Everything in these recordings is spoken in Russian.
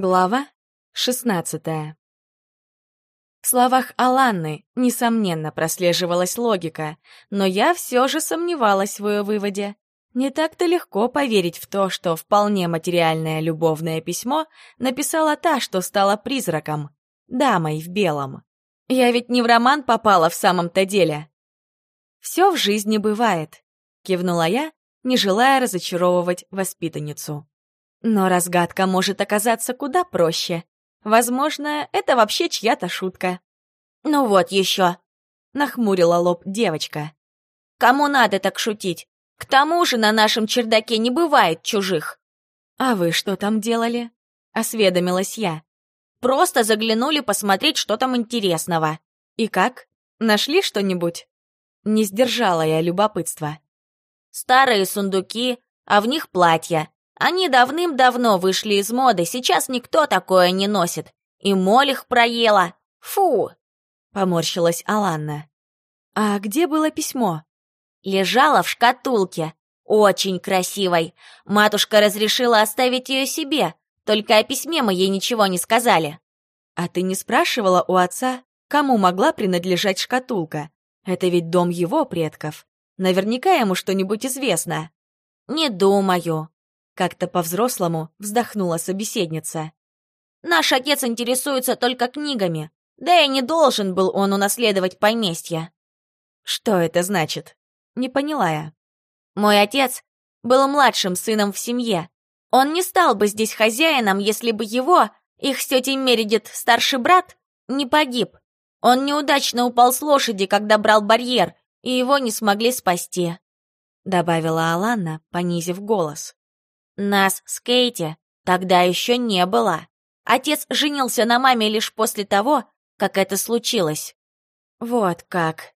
Глава 16 В словах Аланны, несомненно, прослеживалась логика, но я все же сомневалась в ее выводе. Не так-то легко поверить в то, что вполне материальное любовное письмо написала та, что стала призраком, дамой в белом. Я ведь не в роман попала в самом-то деле. «Все в жизни бывает», — кивнула я, не желая разочаровывать воспитанницу. Но разгадка может оказаться куда проще. Возможно, это вообще чья-то шутка. «Ну вот еще», — нахмурила лоб девочка. «Кому надо так шутить? К тому же на нашем чердаке не бывает чужих». «А вы что там делали?» — осведомилась я. «Просто заглянули посмотреть, что там интересного». «И как? Нашли что-нибудь?» Не сдержала я любопытства. «Старые сундуки, а в них платья. Они давным-давно вышли из моды, сейчас никто такое не носит. И моль их проела. Фу!» — поморщилась Аланна. «А где было письмо?» «Лежало в шкатулке. Очень красивой. Матушка разрешила оставить ее себе, только о письме мы ей ничего не сказали». «А ты не спрашивала у отца, кому могла принадлежать шкатулка? Это ведь дом его предков. Наверняка ему что-нибудь известно». «Не думаю», как-то по-взрослому вздохнула собеседница. «Наш отец интересуется только книгами, да и не должен был он унаследовать поместье». «Что это значит?» Не поняла я. «Мой отец был младшим сыном в семье. Он не стал бы здесь хозяином, если бы его, их с тетей Мередит, старший брат, не погиб. Он неудачно упал с лошади, когда брал барьер, и его не смогли спасти», — добавила Алана, понизив голос. Нас с Кейти тогда еще не было. Отец женился на маме лишь после того, как это случилось. Вот как.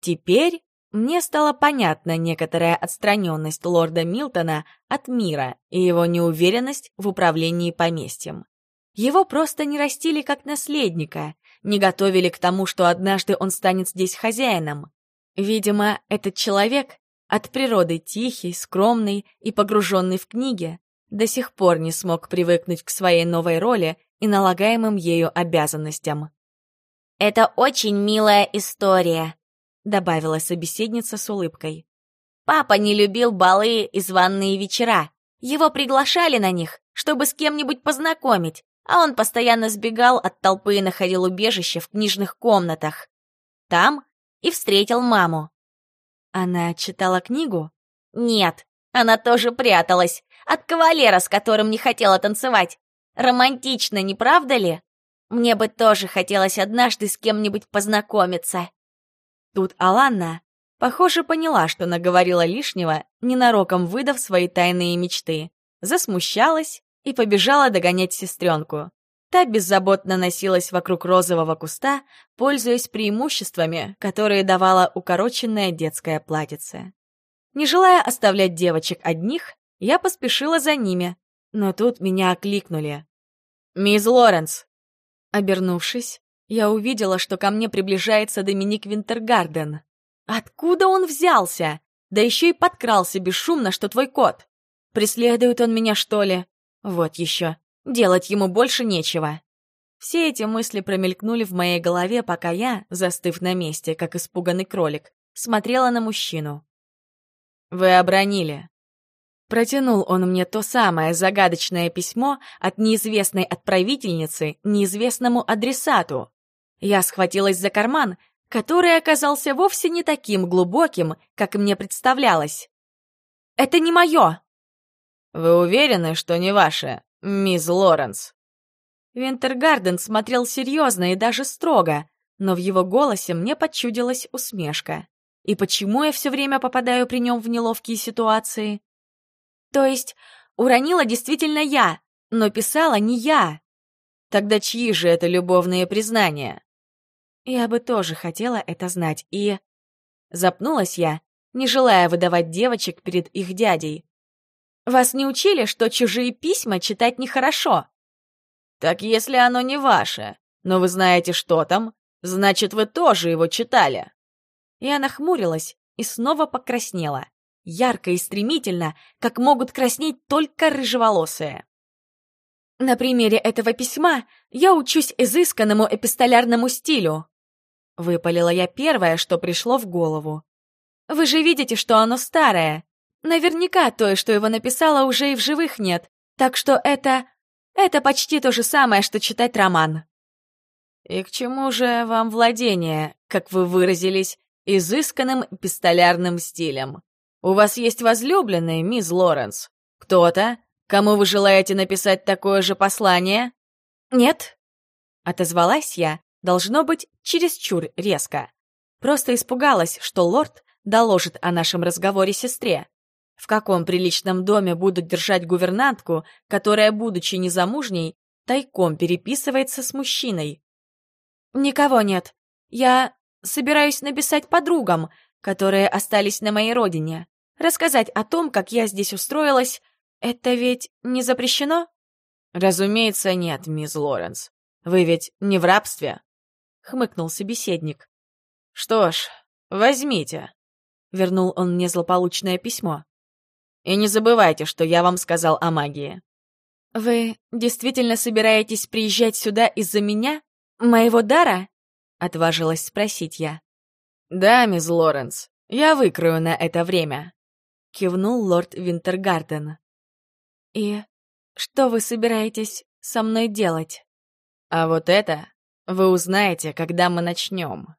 Теперь мне стала понятна некоторая отстраненность лорда Милтона от мира и его неуверенность в управлении поместьем. Его просто не растили как наследника, не готовили к тому, что однажды он станет здесь хозяином. Видимо, этот человек от природы тихий, скромный и погруженный в книги, до сих пор не смог привыкнуть к своей новой роли и налагаемым ею обязанностям. «Это очень милая история», — добавила собеседница с улыбкой. «Папа не любил балы и званные вечера. Его приглашали на них, чтобы с кем-нибудь познакомить, а он постоянно сбегал от толпы и находил убежище в книжных комнатах. Там и встретил маму. Она читала книгу? Нет, она тоже пряталась. От кавалера, с которым не хотела танцевать. Романтично, не правда ли? Мне бы тоже хотелось однажды с кем-нибудь познакомиться. Тут Аланна, похоже, поняла, что наговорила лишнего, ненароком выдав свои тайные мечты. Засмущалась и побежала догонять сестренку. Та беззаботно носилась вокруг розового куста, пользуясь преимуществами, которые давала укороченное детское платьице. Не желая оставлять девочек одних, я поспешила за ними, но тут меня окликнули. «Мисс Лоренс!» Обернувшись, я увидела, что ко мне приближается Доминик Винтергарден. «Откуда он взялся? Да еще и подкрался бесшумно, что твой кот. Преследует он меня, что ли? Вот еще. Делать ему больше нечего. Все эти мысли промелькнули в моей голове, пока я, застыв на месте, как испуганный кролик, смотрела на мужчину. «Вы обронили». Протянул он мне то самое загадочное письмо от неизвестной отправительницы неизвестному адресату. Я схватилась за карман, который оказался вовсе не таким глубоким, как мне представлялось. «Это не мое!» «Вы уверены, что не ваше?» «Мисс Лоренс». Винтергарден смотрел серьезно и даже строго, но в его голосе мне подчудилась усмешка. И почему я все время попадаю при нем в неловкие ситуации? То есть, уронила действительно я, но писала не я. Тогда чьи же это любовные признания? Я бы тоже хотела это знать, и... Запнулась я, не желая выдавать девочек перед их дядей. Вас не учили, что чужие письма читать нехорошо? Так если оно не ваше, но вы знаете, что там, значит, вы тоже его читали. Я нахмурилась и снова покраснела. Ярко и стремительно, как могут краснеть только рыжеволосые. На примере этого письма я учусь изысканному эпистолярному стилю. Выпалила я первое, что пришло в голову. Вы же видите, что оно старое. Наверняка той, что его написала, уже и в живых нет. Так что это... Это почти то же самое, что читать роман. И к чему же вам владение, как вы выразились, изысканным пистолярным стилем? У вас есть возлюбленный, мисс Лоренс? Кто-то, кому вы желаете написать такое же послание? Нет. Отозвалась я, должно быть, чересчур резко. Просто испугалась, что лорд доложит о нашем разговоре сестре. В каком приличном доме будут держать гувернантку, которая, будучи незамужней, тайком переписывается с мужчиной? Никого нет. Я собираюсь написать подругам, которые остались на моей родине. Рассказать о том, как я здесь устроилась. Это ведь не запрещено? Разумеется, нет, мисс Лоренс. Вы ведь не в рабстве? Хмыкнул собеседник. Что ж, возьмите. Вернул он мне злополучное письмо. И не забывайте, что я вам сказал о магии. Вы действительно собираетесь приезжать сюда из-за меня? Моего дара? Отважилась спросить я. Да, мисс Лоренс, я выкрою на это время. Кивнул лорд Винтергарден. И что вы собираетесь со мной делать? А вот это вы узнаете, когда мы начнем.